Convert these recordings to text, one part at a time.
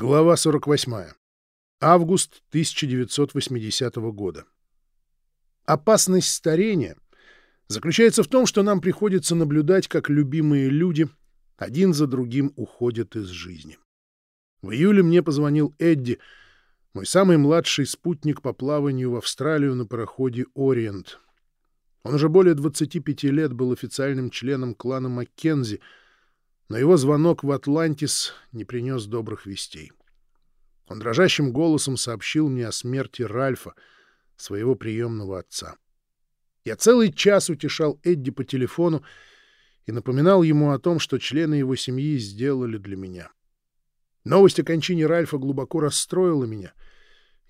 Глава 48. Август 1980 года. Опасность старения заключается в том, что нам приходится наблюдать, как любимые люди один за другим уходят из жизни. В июле мне позвонил Эдди, мой самый младший спутник по плаванию в Австралию на пароходе «Ориент». Он уже более 25 лет был официальным членом клана Маккензи — но его звонок в Атлантис не принес добрых вестей. Он дрожащим голосом сообщил мне о смерти Ральфа, своего приемного отца. Я целый час утешал Эдди по телефону и напоминал ему о том, что члены его семьи сделали для меня. Новость о кончине Ральфа глубоко расстроила меня,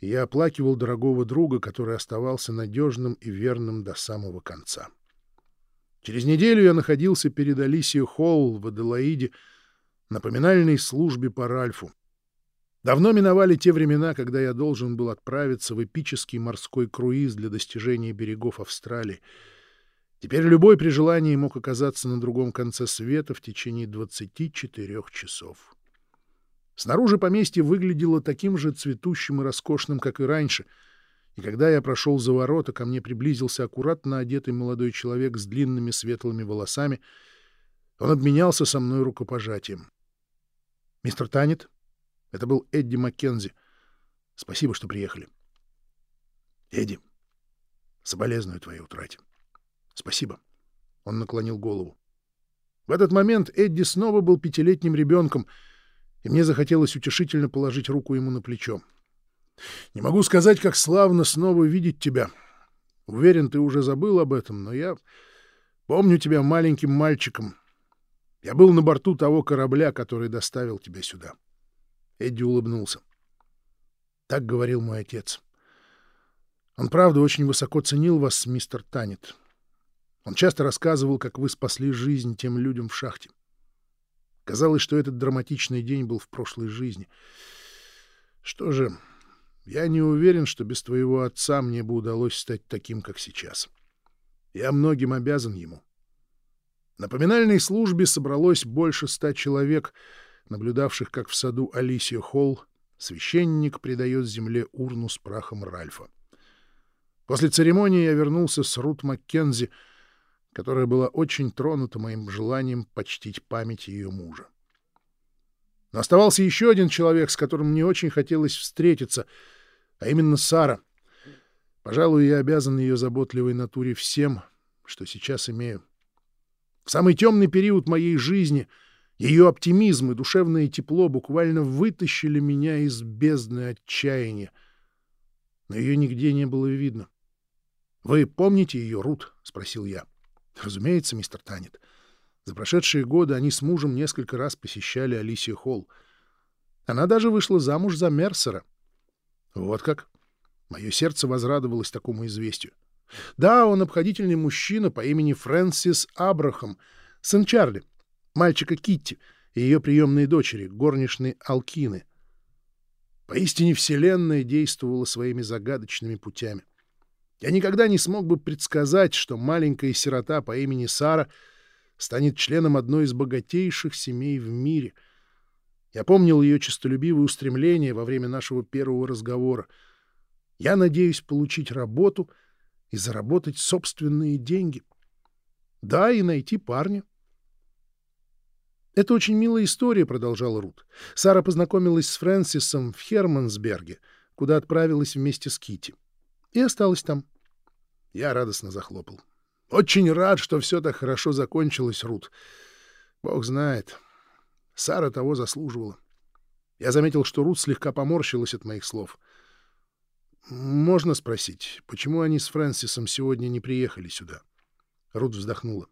и я оплакивал дорогого друга, который оставался надежным и верным до самого конца. Через неделю я находился перед Алисией Холл в Аделаиде на поминальной службе по Ральфу. Давно миновали те времена, когда я должен был отправиться в эпический морской круиз для достижения берегов Австралии. Теперь любой при желании мог оказаться на другом конце света в течение 24 часов. Снаружи поместье выглядело таким же цветущим и роскошным, как и раньше — и когда я прошел за ворота, ко мне приблизился аккуратно одетый молодой человек с длинными светлыми волосами. Он обменялся со мной рукопожатием. «Мистер Танет?» Это был Эдди Маккензи. «Спасибо, что приехали». «Эдди, соболезную твоей утрате». «Спасибо». Он наклонил голову. В этот момент Эдди снова был пятилетним ребенком, и мне захотелось утешительно положить руку ему на плечо. Не могу сказать, как славно снова видеть тебя. Уверен, ты уже забыл об этом, но я помню тебя маленьким мальчиком. Я был на борту того корабля, который доставил тебя сюда. Эдди улыбнулся. Так говорил мой отец. Он, правда, очень высоко ценил вас, мистер Танет. Он часто рассказывал, как вы спасли жизнь тем людям в шахте. Казалось, что этот драматичный день был в прошлой жизни. Что же, я не уверен, что без твоего отца мне бы удалось стать таким, как сейчас. Я многим обязан ему. На поминальной службе собралось больше ста человек, наблюдавших, как в саду Алисия Холл священник придает земле урну с прахом Ральфа. После церемонии я вернулся с Рут Маккензи, которая была очень тронута моим желанием почтить память ее мужа. Но оставался еще один человек, с которым мне очень хотелось встретиться, а именно Сара. Пожалуй, я обязан ее заботливой натуре всем, что сейчас имею. В самый темный период моей жизни ее оптимизм и душевное тепло буквально вытащили меня из бездны отчаяния. Но ее нигде не было видно. — Вы помните ее, Рут? — спросил я. — Разумеется, мистер Танет. За прошедшие годы они с мужем несколько раз посещали Алисию Холл. Она даже вышла замуж за Мерсера. Вот как? Мое сердце возрадовалось такому известию. Да, он обходительный мужчина по имени Фрэнсис Абрахам, сын Чарли, мальчика Китти и ее приемной дочери, горничной Алкины. Поистине Вселенная действовала своими загадочными путями. Я никогда не смог бы предсказать, что маленькая сирота по имени Сара — станет членом одной из богатейших семей в мире. Я помнил ее честолюбивые устремления во время нашего первого разговора. Я надеюсь получить работу и заработать собственные деньги. Да, и найти парня. «Это очень милая история», — продолжал Рут. Сара познакомилась с Фрэнсисом в Хермансберге, куда отправилась вместе с Кити, и осталась там. Я радостно захлопал. Очень рад, что все так хорошо закончилось, Рут. Бог знает. Сара того заслуживала. Я заметил, что Рут слегка поморщилась от моих слов. «Можно спросить, почему они с Фрэнсисом сегодня не приехали сюда?» Рут вздохнула.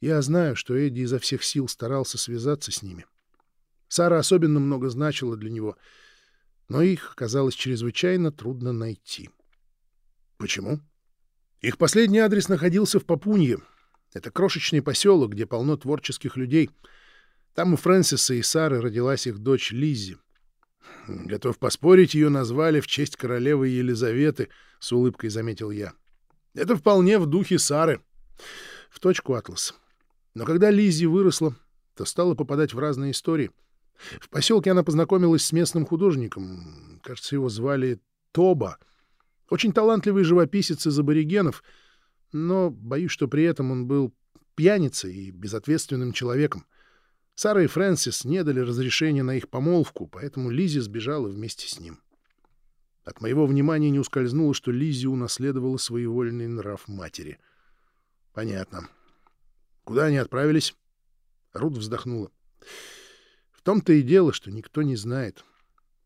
«Я знаю, что Эдди изо всех сил старался связаться с ними. Сара особенно много значила для него, но их оказалось чрезвычайно трудно найти». «Почему?» Их последний адрес находился в Папунье. Это крошечный поселок, где полно творческих людей. Там у Фрэнсиса и Сары родилась их дочь Лиззи. Готов поспорить, ее назвали в честь королевы Елизаветы, — с улыбкой заметил я. Это вполне в духе Сары. В точку Атлас. Но когда Лиззи выросла, то стала попадать в разные истории. В поселке она познакомилась с местным художником, кажется, его звали Тоба. Очень талантливый живописец из аборигенов, но боюсь, что при этом он был пьяницей и безответственным человеком. Сара и Фрэнсис не дали разрешения на их помолвку, поэтому Лизи сбежала вместе с ним. От моего внимания не ускользнуло, что Лизи унаследовала своевольный нрав матери. Понятно. Куда они отправились? Рут вздохнула. В том-то и дело, что никто не знает.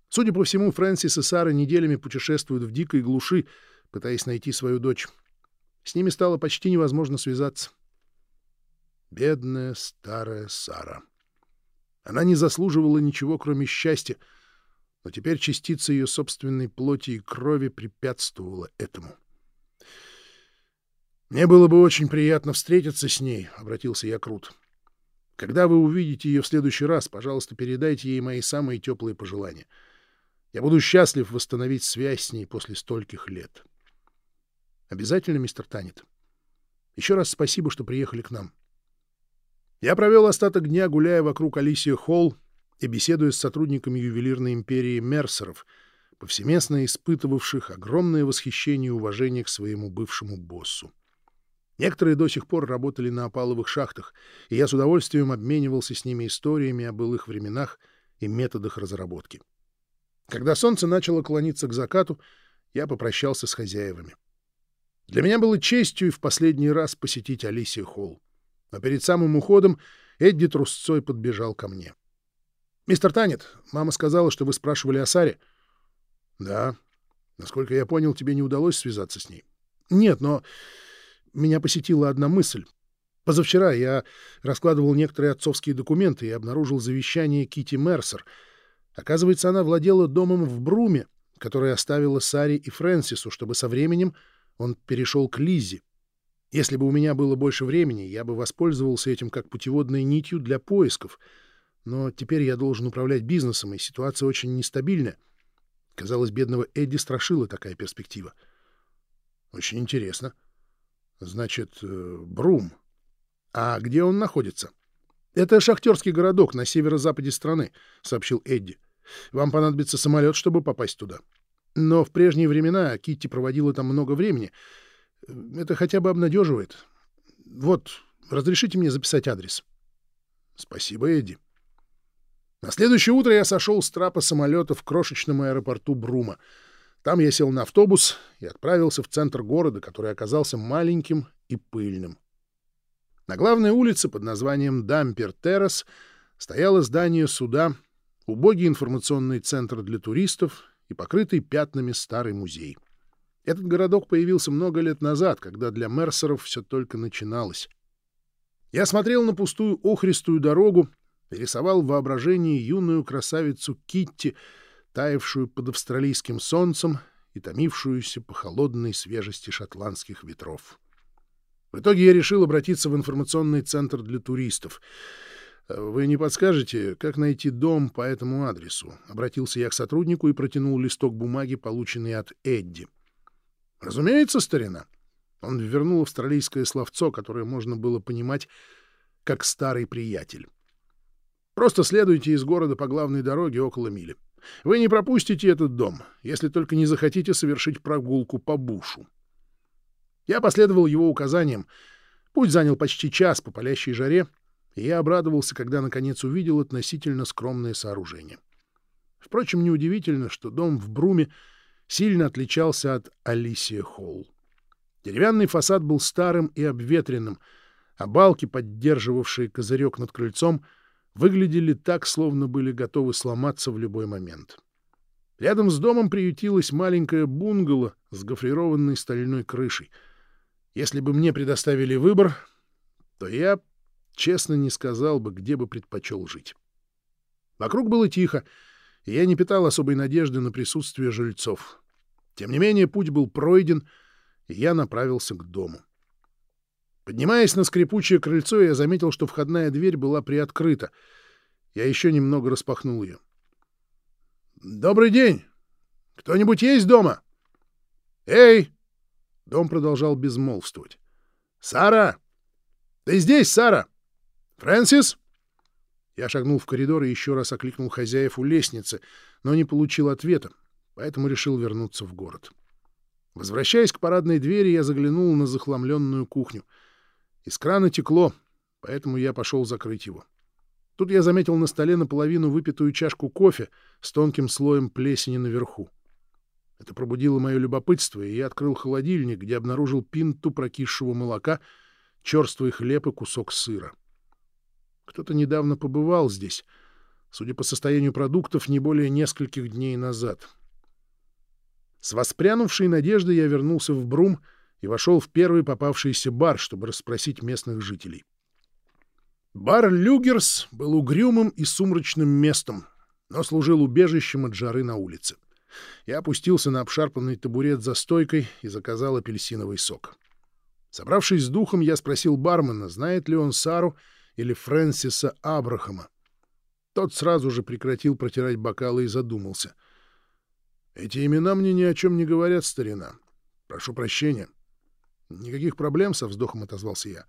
Судя по всему, Фрэнсис и Сара неделями путешествуют в дикой глуши, пытаясь найти свою дочь. С ними стало почти невозможно связаться. Бедная старая Сара. Она не заслуживала ничего, кроме счастья, но теперь частица ее собственной плоти и крови препятствовала этому. «Мне было бы очень приятно встретиться с ней», — обратился я Крут. «Когда вы увидите ее в следующий раз, пожалуйста, передайте ей мои самые теплые пожелания. Я буду счастлив восстановить связь с ней после стольких лет». «Обязательно, мистер Танет. Еще раз спасибо, что приехали к нам». Я провел остаток дня, гуляя вокруг Алисия Холл и беседуя с сотрудниками ювелирной империи Мерсеров, повсеместно испытывавших огромное восхищение и уважение к своему бывшему боссу. Некоторые до сих пор работали на опаловых шахтах, и я с удовольствием обменивался с ними историями о былых временах и методах разработки. Когда солнце начало клониться к закату, я попрощался с хозяевами. Для меня было честью и в последний раз посетить Алисия Холл. А перед самым уходом Эдди трусцой подбежал ко мне. «Мистер Танет, мама сказала, что вы спрашивали о Саре». «Да. Насколько я понял, тебе не удалось связаться с ней». «Нет, но меня посетила одна мысль. Позавчера я раскладывал некоторые отцовские документы и обнаружил завещание Кити Мерсер. Оказывается, она владела домом в Бруме, который оставила Саре и Фрэнсису, чтобы со временем он перешел к Лизе. Если бы у меня было больше времени, я бы воспользовался этим как путеводной нитью для поисков. Но теперь я должен управлять бизнесом, и ситуация очень нестабильная. Казалось, бедного Эдди страшила такая перспектива. Очень интересно. Значит, э, Брум. А где он находится? Это шахтерский городок на северо-западе страны, сообщил Эдди. Вам понадобится самолет, чтобы попасть туда. Но в прежние времена Китти проводила там много времени — это хотя бы обнадеживает. Вот, разрешите мне записать адрес. Спасибо, Эдди. На следующее утро я сошел с трапа самолета в крошечном аэропорту Брума. Там я сел на автобус и отправился в центр города, который оказался маленьким и пыльным. На главной улице под названием Дампер-Террас стояло здание суда, убогий информационный центр для туристов и покрытый пятнами старый музей. Этот городок появился много лет назад, когда для мерсеров все только начиналось. Я смотрел на пустую охристую дорогу рисовал в воображении юную красавицу Китти, таявшую под австралийским солнцем и томившуюся по холодной свежести шотландских ветров. В итоге я решил обратиться в информационный центр для туристов. «Вы не подскажете, как найти дом по этому адресу?» Обратился я к сотруднику и протянул листок бумаги, полученный от Эдди. Разумеется, старина. Он вернул австралийское словцо, которое можно было понимать как старый приятель. Просто следуйте из города по главной дороге около мили. Вы не пропустите этот дом, если только не захотите совершить прогулку по бушу. Я последовал его указаниям. Путь занял почти час по палящей жаре, и я обрадовался, когда наконец увидел относительно скромное сооружение. Впрочем, неудивительно, что дом в Бруме — сильно отличался от Алисия Холл. Деревянный фасад был старым и обветренным, а балки, поддерживавшие козырек над крыльцом, выглядели так, словно были готовы сломаться в любой момент. Рядом с домом приютилась маленькая бунгало с гофрированной стальной крышей. Если бы мне предоставили выбор, то я честно не сказал бы, где бы предпочел жить. Вокруг было тихо, и я не питал особой надежды на присутствие жильцов. Тем не менее, путь был пройден, и я направился к дому. Поднимаясь на скрипучее крыльцо, я заметил, что входная дверь была приоткрыта. Я еще немного распахнул ее. «Добрый день! Кто-нибудь есть дома?» «Эй!» Дом продолжал безмолвствовать. «Сара! Ты здесь, Сара? Фрэнсис?» Я шагнул в коридор и еще раз окликнул хозяев у лестницы, но не получил ответа, поэтому решил вернуться в город. Возвращаясь к парадной двери, я заглянул на захламленную кухню. Из крана текло, поэтому я пошел закрыть его. Тут я заметил на столе наполовину выпитую чашку кофе с тонким слоем плесени наверху. Это пробудило мое любопытство, и я открыл холодильник, где обнаружил пинту прокисшего молока, черствый хлеб и кусок сыра. Кто-то недавно побывал здесь, судя по состоянию продуктов, не более нескольких дней назад. С воспрянувшей надеждой я вернулся в Брум и вошел в первый попавшийся бар, чтобы расспросить местных жителей. Бар «Люгерс» был угрюмым и сумрачным местом, но служил убежищем от жары на улице. Я опустился на обшарпанный табурет за стойкой и заказал апельсиновый сок. Собравшись с духом, я спросил бармена, знает ли он Сару или Фрэнсиса Абрахама. Тот сразу же прекратил протирать бокалы и задумался. «Эти имена мне ни о чем не говорят, старина. Прошу прощения». «Никаких проблем», — со вздохом отозвался я.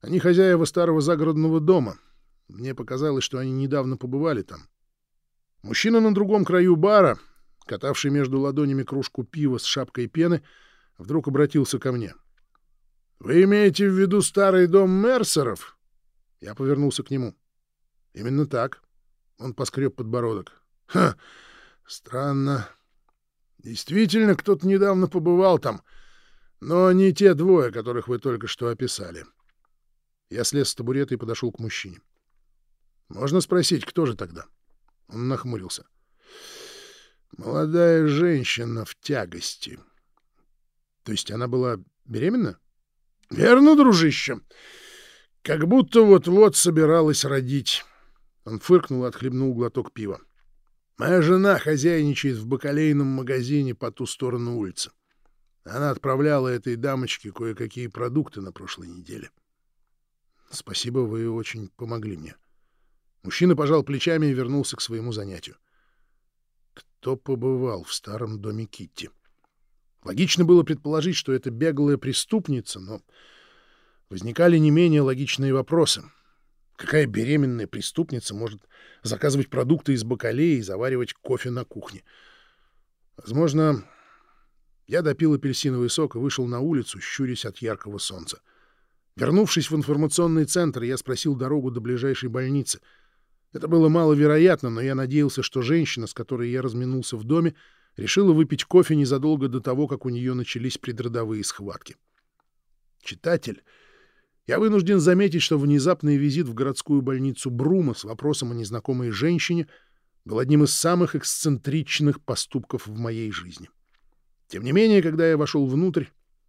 «Они хозяева старого загородного дома. Мне показалось, что они недавно побывали там». Мужчина на другом краю бара, катавший между ладонями кружку пива с шапкой пены, вдруг обратился ко мне. «Вы имеете в виду старый дом Мерсеров?» Я повернулся к нему. «Именно так». Он поскреб подбородок. «Ха! Странно. Действительно, кто-то недавно побывал там, но не те двое, которых вы только что описали». Я слез с табурета и подошел к мужчине. «Можно спросить, кто же тогда?» Он нахмурился. «Молодая женщина в тягости». «То есть она была беременна?» «Верно, дружище. Как будто вот-вот собиралась родить. Он фыркнул и отхлебнул глоток пива. Моя жена хозяйничает в бакалейном магазине по ту сторону улицы. Она отправляла этой дамочке кое-какие продукты на прошлой неделе. Спасибо, вы очень помогли мне. Мужчина пожал плечами и вернулся к своему занятию. Кто побывал в старом доме Китти? Логично было предположить, что это беглая преступница, но возникали не менее логичные вопросы. Какая беременная преступница может заказывать продукты из бакалеи и заваривать кофе на кухне? Возможно, я допил апельсиновый сок и вышел на улицу, щурясь от яркого солнца. Вернувшись в информационный центр, я спросил дорогу до ближайшей больницы. Это было маловероятно, но я надеялся, что женщина, с которой я разминулся в доме, решила выпить кофе незадолго до того, как у нее начались предродовые схватки. Читатель я вынужден заметить, что внезапный визит в городскую больницу Брума с вопросом о незнакомой женщине был одним из самых эксцентричных поступков в моей жизни. Тем не менее, когда я вошел внутрь,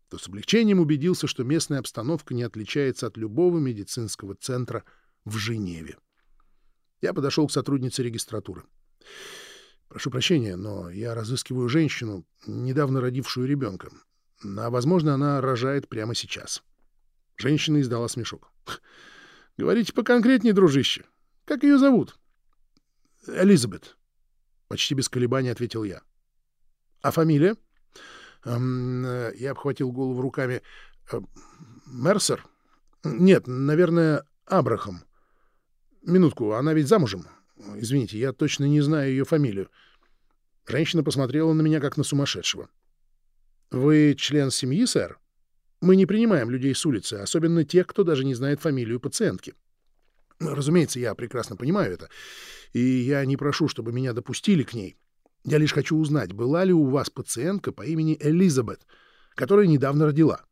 то с облегчением убедился, что местная обстановка не отличается от любого медицинского центра в Женеве. Я подошел к сотруднице регистратуры. «Прошу прощения, но я разыскиваю женщину, недавно родившую ребенка. А, возможно, она рожает прямо сейчас». Женщина издала смешок. — Говорите поконкретнее, дружище. Как ее зовут? — Элизабет. Почти без колебаний ответил я. — А фамилия? Эм, э, я обхватил голову руками. Э, — Мерсер? — Нет, наверное, Абрахам. Минутку, она ведь замужем. Извините, я точно не знаю ее фамилию. Женщина посмотрела на меня, как на сумасшедшего. — Вы член семьи, сэр? Мы не принимаем людей с улицы, особенно тех, кто даже не знает фамилию пациентки. Разумеется, я прекрасно понимаю это, и я не прошу, чтобы меня допустили к ней. Я лишь хочу узнать, была ли у вас пациентка по имени Элизабет, которая недавно родила.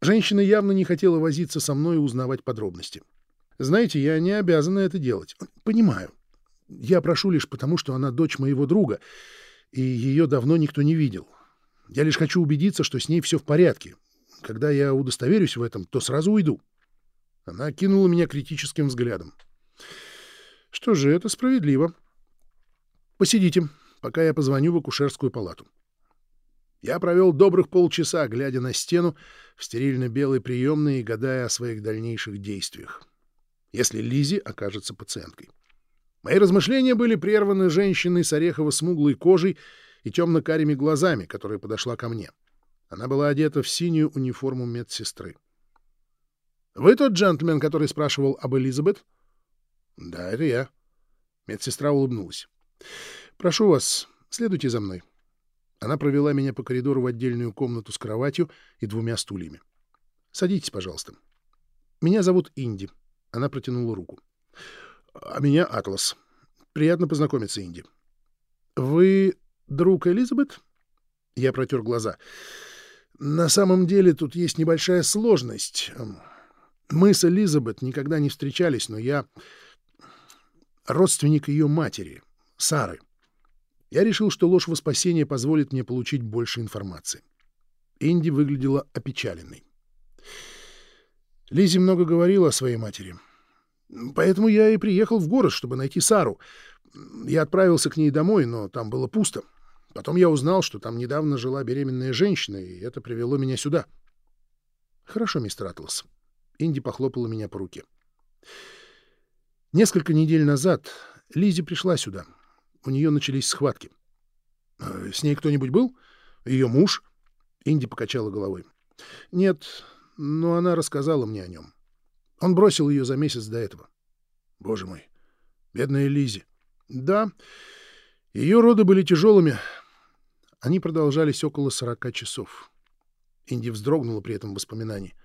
Женщина явно не хотела возиться со мной и узнавать подробности. Знаете, я не обязана это делать. Понимаю. Я прошу лишь потому, что она дочь моего друга, и ее давно никто не видел. Я лишь хочу убедиться, что с ней все в порядке, когда я удостоверюсь в этом, то сразу уйду. Она кинула меня критическим взглядом. Что же, это справедливо. Посидите, пока я позвоню в акушерскую палату. Я провел добрых полчаса, глядя на стену в стерильно-белой приемной и гадая о своих дальнейших действиях, если Лизи окажется пациенткой. Мои размышления были прерваны женщиной с орехово-смуглой кожей и темно-карими глазами, которая подошла ко мне. — она была одета в синюю униформу медсестры. «Вы тот джентльмен, который спрашивал об Элизабет?» Да, это я. Медсестра улыбнулась. Прошу вас, следуйте за мной. Она провела меня по коридору в отдельную комнату с кроватью и двумя стульями. Садитесь, пожалуйста. Меня зовут Инди. Она протянула руку. А меня Атлас. Приятно познакомиться, Инди. Вы друг Элизабет? Я протер глаза. На самом деле тут есть небольшая сложность. Мы с Элизабет никогда не встречались, но я родственник ее матери, Сары. Я решил, что ложь во спасение позволит мне получить больше информации. Инди выглядела опечаленной. Лизи много говорила о своей матери. Поэтому я и приехал в город, чтобы найти Сару. Я отправился к ней домой, но там было пусто. Потом я узнал, что там недавно жила беременная женщина, и это привело меня сюда. — Хорошо, мистер Атлас. Инди похлопала меня по руке. Несколько недель назад Лизи пришла сюда. У нее начались схватки. «А — С ней кто-нибудь был? Ее муж? Инди покачала головой. — Нет, но она рассказала мне о нем. Он бросил ее за месяц до этого. — Боже мой, бедная Лизи. Да, ее роды были тяжелыми, они продолжались около сорока часов. Инди вздрогнула при этом воспоминании.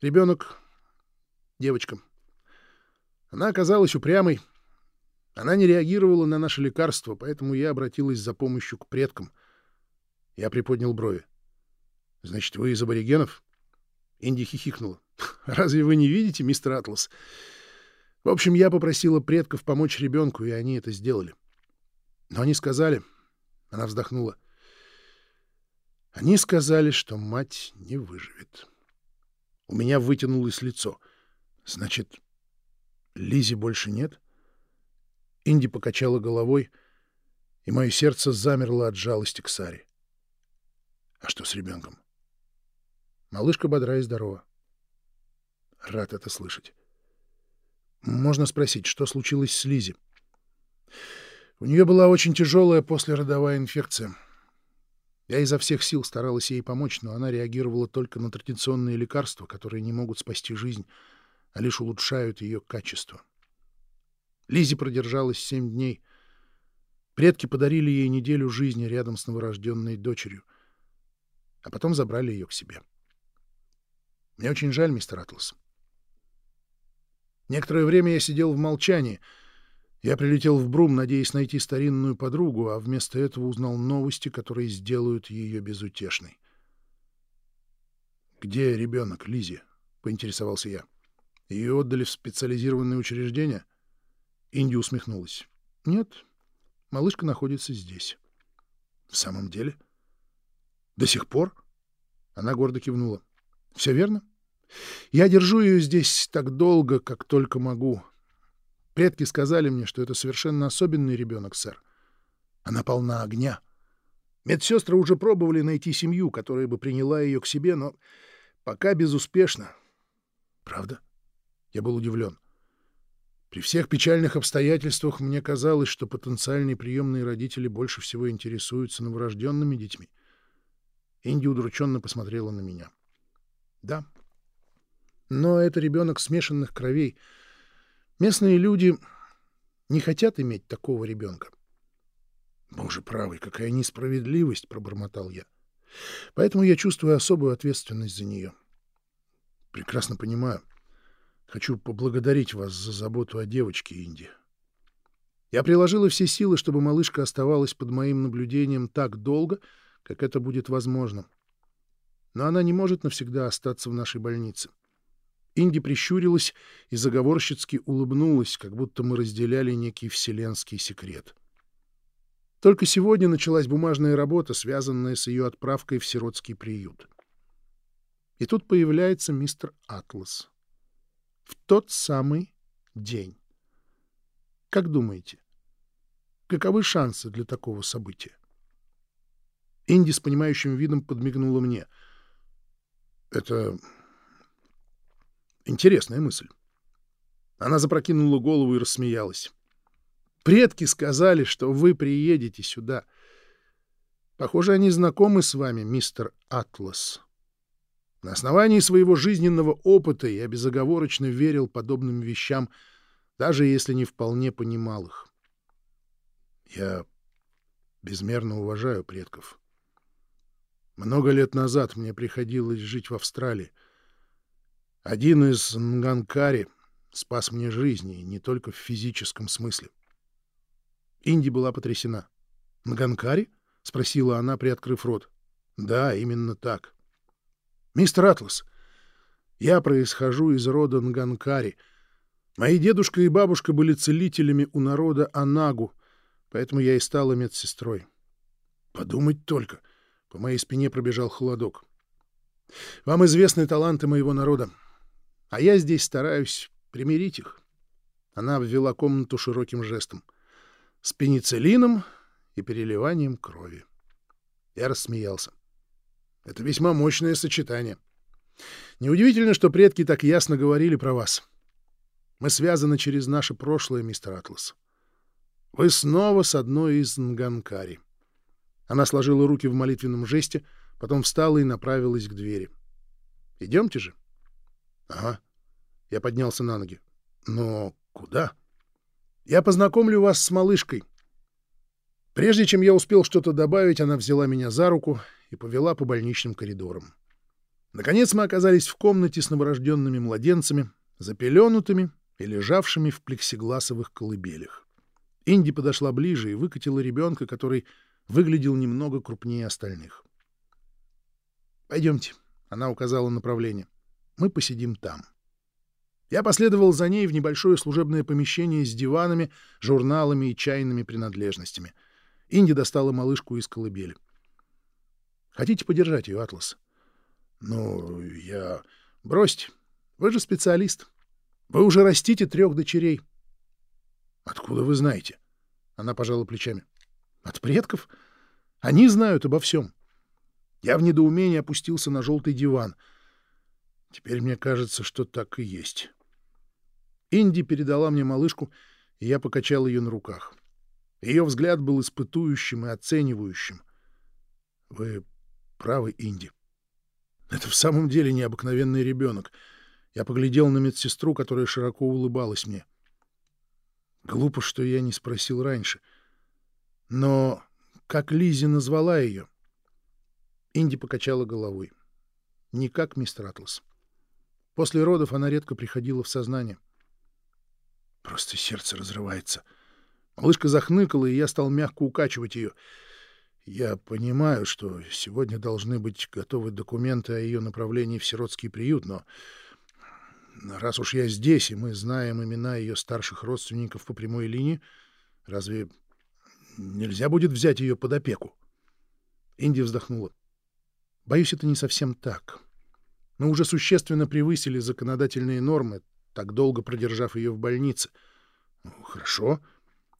Ребенок — девочка. Она оказалась упрямой. Она не реагировала на наши лекарства, поэтому я обратилась за помощью к предкам. Я приподнял брови. — Значит, вы из аборигенов? Инди хихикнула. — Разве вы не видите, мистер Атлас? В общем, я попросила предков помочь ребенку, и они это сделали. Но они сказали... Она вздохнула — они сказали, что мать не выживет. У меня вытянулось лицо. Значит, Лизи больше нет? Инди покачала головой, и мое сердце замерло от жалости к Саре. А что с ребенком? Малышка бодра и здорова. Рад это слышать. Можно спросить, что случилось с Лизи? У нее была очень тяжелая послеродовая инфекция — я изо всех сил старалась ей помочь, но она реагировала только на традиционные лекарства, которые не могут спасти жизнь, а лишь улучшают ее качество. Лизи продержалась семь дней. Предки подарили ей неделю жизни рядом с новорожденной дочерью, а потом забрали ее к себе. Мне очень жаль, мистер Атлас. Некоторое время я сидел в молчании — я прилетел в Брум, надеясь найти старинную подругу, а вместо этого узнал новости, которые сделают ее безутешной. «Где ребенок, Лизи? поинтересовался я. «Ее отдали в специализированное учреждение?» Инди усмехнулась. «Нет, малышка находится здесь». «В самом деле? До сих пор?» Она гордо кивнула. «Все верно. Я держу ее здесь так долго, как только могу. Предки сказали мне, что это совершенно особенный ребенок, сэр. Она полна огня. Медсестры уже пробовали найти семью, которая бы приняла ее к себе, но пока безуспешно. Правда? Я был удивлен. При всех печальных обстоятельствах мне казалось, что потенциальные приемные родители больше всего интересуются новорожденными детьми. Инди удрученно посмотрела на меня. Да. Но это ребенок смешанных кровей — Местные люди не хотят иметь такого ребенка. «Боже правый, какая несправедливость!» — пробормотал я. «Поэтому я чувствую особую ответственность за нее. Прекрасно понимаю. Хочу поблагодарить вас за заботу о девочке Инди. Я приложила все силы, чтобы малышка оставалась под моим наблюдением так долго, как это будет возможно. Но она не может навсегда остаться в нашей больнице. Инди прищурилась и заговорщицки улыбнулась, как будто мы разделяли некий вселенский секрет. Только сегодня началась бумажная работа, связанная с ее отправкой в сиротский приют. И тут появляется мистер Атлас. В тот самый день. Как думаете, каковы шансы для такого события? Инди с понимающим видом подмигнула мне. Это Интересная мысль. Она запрокинула голову и рассмеялась. «Предки сказали, что вы приедете сюда. Похоже, они знакомы с вами, мистер Атлас». На основании своего жизненного опыта я безоговорочно верил подобным вещам даже если не вполне понимал их. Я безмерно уважаю предков. Много лет назад мне приходилось жить в Австралии. Один из Нганкари спас мне жизнь, и не только в физическом смысле. Инди была потрясена. «Нганкари?» — спросила она, приоткрыв рот. «Да, именно так. Мистер Атлас, я происхожу из рода Нганкари. Мои дедушка и бабушка были целителями у народа Анагу, поэтому я и стала медсестрой. Подумать только, по моей спине пробежал холодок. Вам известны таланты моего народа, а я здесь стараюсь примирить их. Она обвела комнату широким жестом. С пенициллином и переливанием крови. Я рассмеялся. Это весьма мощное сочетание. Неудивительно, что предки так ясно говорили про вас. Мы связаны через наше прошлое, мистер Атлас. Вы снова с одной из Нганкари. Она сложила руки в молитвенном жесте, потом встала и направилась к двери. «Идемте же». «Ага». Я поднялся на ноги. «Но куда?» «Я познакомлю вас с малышкой». Прежде чем я успел что-то добавить, она взяла меня за руку и повела по больничным коридорам. Наконец мы оказались в комнате с новорожденными младенцами, запеленутыми и лежавшими в плексигласовых колыбелях. Инди подошла ближе и выкатила ребенка, который выглядел немного крупнее остальных. «Пойдемте», — она указала направление. «Мы посидим там». Я последовал за ней в небольшое служебное помещение с диванами, журналами и чайными принадлежностями. Инди достала малышку из колыбели. «Хотите подержать ее, Атлас?» «Ну, я... Бросьте. Вы же специалист. Вы уже растите трех дочерей». «Откуда вы знаете?» Она пожала плечами. От предков? Они знают обо всем. Я в недоумении опустился на желтый диван. Теперь мне кажется, что так и есть. Инди передала мне малышку, и я покачал ее на руках. Ее взгляд был испытующим и оценивающим. Вы правы, Инди. Это в самом деле необыкновенный ребенок. Я поглядел на медсестру, которая широко улыбалась мне. Глупо, что я не спросил раньше — но как Лизи назвала ее? Инди покачала головой. Никак, мистер Атлас. После родов она редко приходила в сознание. Просто сердце разрывается. Малышка захныкала, и я стал мягко укачивать ее. Я понимаю, что сегодня должны быть готовы документы о ее направлении в сиротский приют, но раз уж я здесь, и мы знаем имена ее старших родственников по прямой линии, разве нельзя будет взять ее под опеку. Инди вздохнула. Боюсь, это не совсем так. Мы уже существенно превысили законодательные нормы, так долго продержав ее в больнице. Ну, хорошо.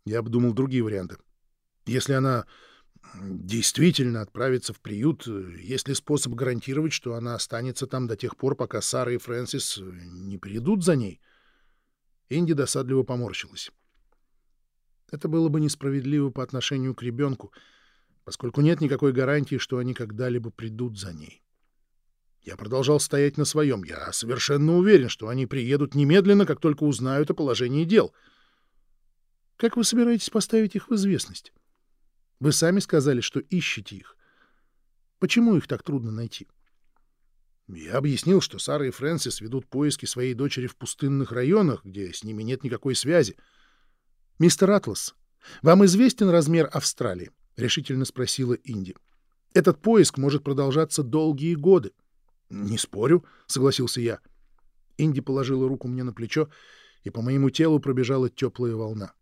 Я обдумал другие варианты. Если она действительно отправится в приют, есть ли способ гарантировать, что она останется там до тех пор, пока Сара и Фрэнсис не придут за ней? Инди досадливо поморщилась. Это было бы несправедливо по отношению к ребенку, поскольку нет никакой гарантии, что они когда-либо придут за ней. Я продолжал стоять на своем. Я совершенно уверен, что они приедут немедленно, как только узнают о положении дел. Как вы собираетесь поставить их в известность? Вы сами сказали, что ищете их. Почему их так трудно найти? Я объяснил, что Сара и Фрэнсис ведут поиски своей дочери в пустынных районах, где с ними нет никакой связи. «Мистер Атлас, вам известен размер Австралии?» — решительно спросила Инди. «Этот поиск может продолжаться долгие годы». «Не спорю», — согласился я. Инди положила руку мне на плечо, и по моему телу пробежала теплая волна.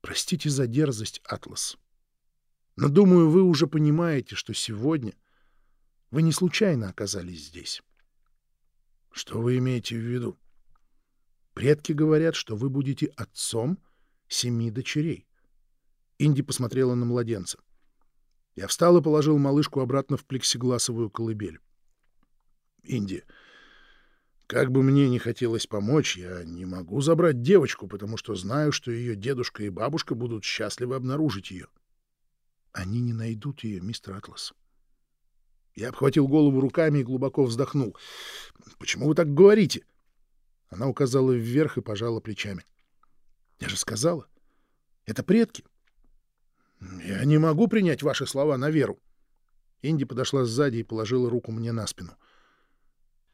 «Простите за дерзость, Атлас. Но, думаю, вы уже понимаете, что сегодня вы не случайно оказались здесь». «Что вы имеете в виду?» «Предки говорят, что вы будете отцом семи дочерей. Инди посмотрела на младенца. Я встал и положил малышку обратно в плексигласовую колыбель. Инди, как бы мне не хотелось помочь, я не могу забрать девочку, потому что знаю, что ее дедушка и бабушка будут счастливы обнаружить ее. Они не найдут ее, мистер Атлас. Я обхватил голову руками и глубоко вздохнул. «Почему вы так говорите?» Она указала вверх и пожала плечами. Я же сказала. Это предки. Я не могу принять ваши слова на веру. Инди подошла сзади и положила руку мне на спину.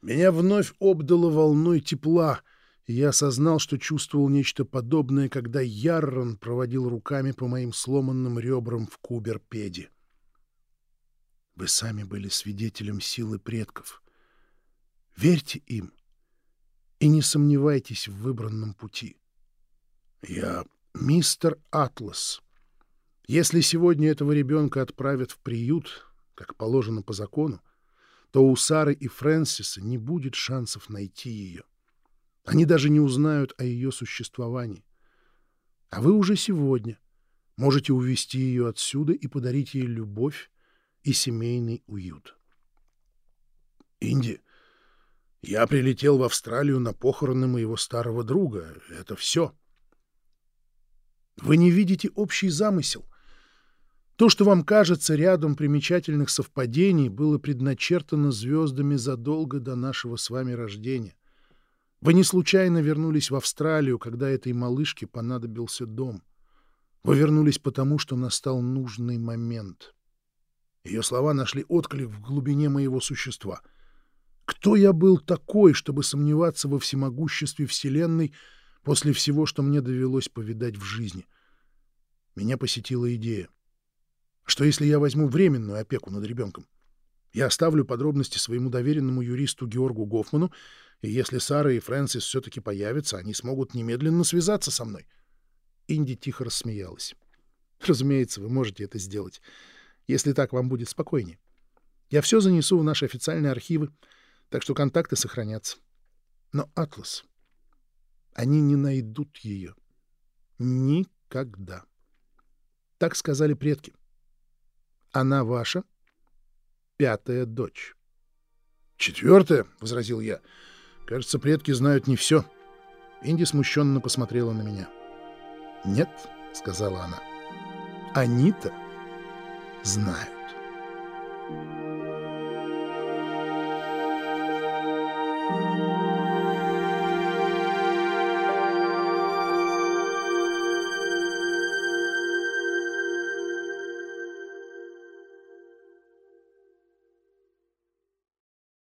Меня вновь обдало волной тепла, и я осознал, что чувствовал нечто подобное, когда Яррон проводил руками по моим сломанным ребрам в куберпеде. Вы сами были свидетелем силы предков. Верьте им и не сомневайтесь в выбранном пути. Я мистер Атлас. Если сегодня этого ребенка отправят в приют, как положено по закону, то у Сары и Фрэнсиса не будет шансов найти ее. Они даже не узнают о ее существовании. А вы уже сегодня можете увести ее отсюда и подарить ей любовь и семейный уют. Инди, я прилетел в Австралию на похороны моего старого друга. Это все. Вы не видите общий замысел. То, что вам кажется рядом примечательных совпадений, было предначертано звездами задолго до нашего с вами рождения. Вы не случайно вернулись в Австралию, когда этой малышке понадобился дом. Вы вернулись потому, что настал нужный момент. Ее слова нашли отклик в глубине моего существа. Кто я был такой, чтобы сомневаться во всемогуществе Вселенной после всего, что мне довелось повидать в жизни? Меня посетила идея. Что если я возьму временную опеку над ребенком? Я оставлю подробности своему доверенному юристу Георгу Гофману, и если Сара и Фрэнсис все-таки появятся, они смогут немедленно связаться со мной. Инди тихо рассмеялась. Разумеется, вы можете это сделать, если так вам будет спокойнее. Я все занесу в наши официальные архивы, так что контакты сохранятся. Но Атлас... Они не найдут ее. Никогда. Так сказали предки. Она ваша пятая дочь. «Четвертая?» — возразил я. «Кажется, предки знают не все». Инди смущенно посмотрела на меня. «Нет», — сказала она, — «они-то знают».